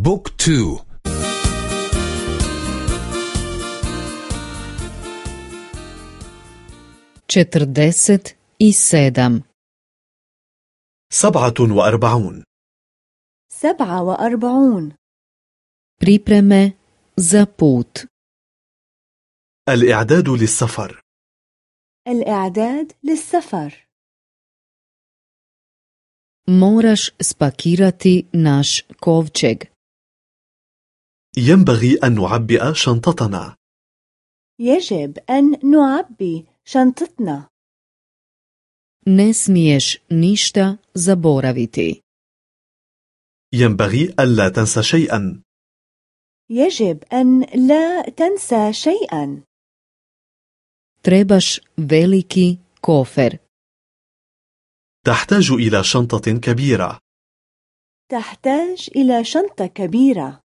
بوك تو. četrdeset i sedam سبعة وأربعون سبعة وأربعون pripreme za put الإعداد للسفر. الإعداد للسفر. moraš spakirati naš kovčeg ينبغي أن نعبئ شنطتنا. يجب أن نعبي شنطتنا. Ne smiješ ništa zaboraviti. ينبغي ألا تنسى شيئا. يجب أن لا تنسى شيئا. Trebaš veliki kofer. تحتاج إلى شنطة كبيرة. تحتاج إلى شنطة كبيرة.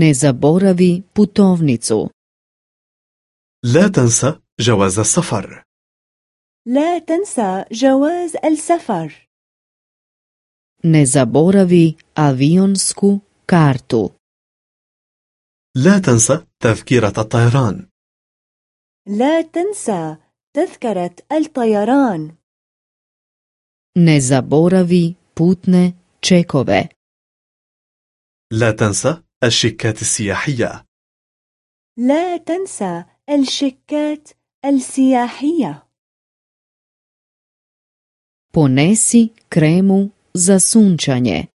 Ne zaboravi putovnicu. لا تنسى جواز السفر. لا تنسى جواز السفر. Ne zaboravi avionsku kartu. لا تنسى تذكرة الطيران. لا تنسى تذكرة الطيران. Ne zaboravi putne čekove. لا تنسى الشيكات السياحية. لا تنسى الشيكات السياحية. Ponesi kremu za sunčanje.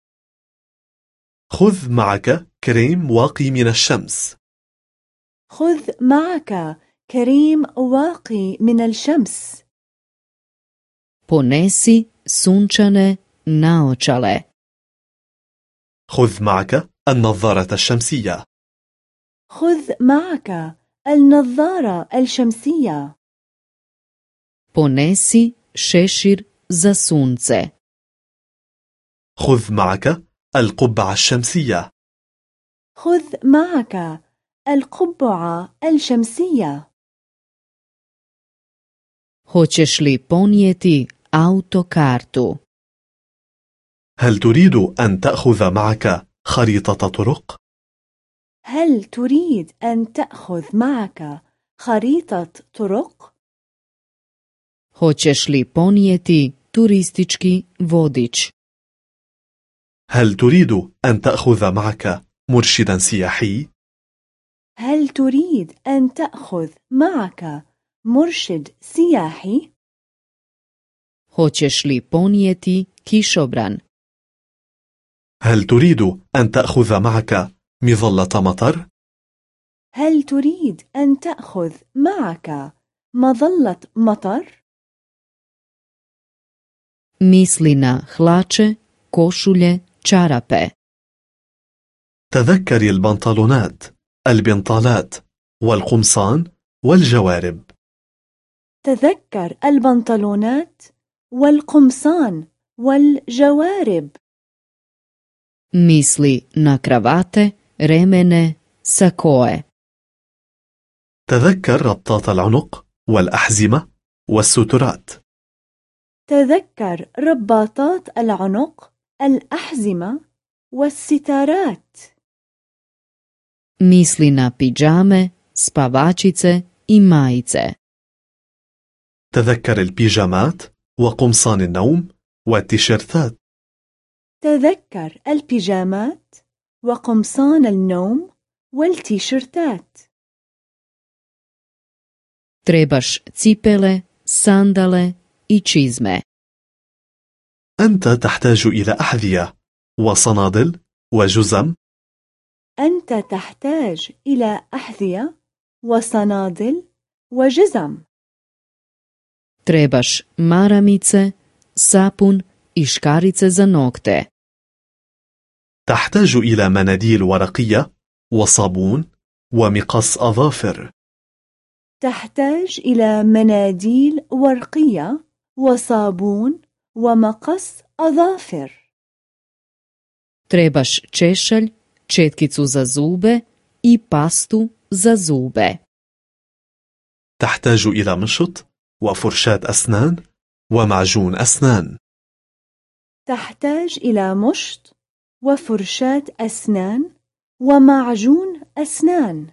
خذ معك كريم واقي من الشمس. خذ معك كريم واقي من الشمس. Ponesi sunčane naočale. خذ معك النظارة الشمسية. خذ معك النظارة الشمسية. Ponesi šešir za sunce. خذ معك القبعة الشمسية. خذ معك القبعة الشمسية. Hoćeš li ponijeti autokartu? هل تريد أن تأخذ معك خريطة طرق؟ هل تريد أن تأخذ معك خريطة طرق؟ hoćeš li ponijeti turistički vodič هل تريد أن تأخذ معك مرشدا سياحي؟ هل تريد أن تأخذ معك مرشد سياحي؟ hoćeš li ponijeti kišobran هل تريد أن تأخذ معك مظلة مطر؟ هل تريد أن تأخذ معك مظلة مطر؟ misli na hlače košulje čarape تذكري البنطلونات، البنطالات، والقمصان، والجوارب. تذكر البنطلونات والقمصان والجوارب misli na kravate remene sakoe تذكر ربطات العنق، والأحزمة، والسترات. تذكر رباطات العنق الأحزمة والستارات misli na pidžame spavačice i majice تذكر البيجامات، وقمصان النوم، والتيشيرتات. تذكر البيجامات وقمصان النوم والتيشيرتات. Trebaš cipele sandale i čizme. أنت تحتاج إلى أحذية، وصنادل، وجزم. أنت تحتاج إلى أحذية وصنادل وجزم. Trebaš maramice sapun i škarice za nokte. تحتاج إلى مناديل ورقية، وصابون، ومقص أظافر. تحتاج إلى مناديل ورقية وصابون ومقص أظافر trebaš češalj četkicu za zube i pastu za zube تحتاج إلى مشط، وفرشاة أسنان، ومعجون أسنان. تحتاج إلى مشط وفرشاة أسنان ومعجون أسنان.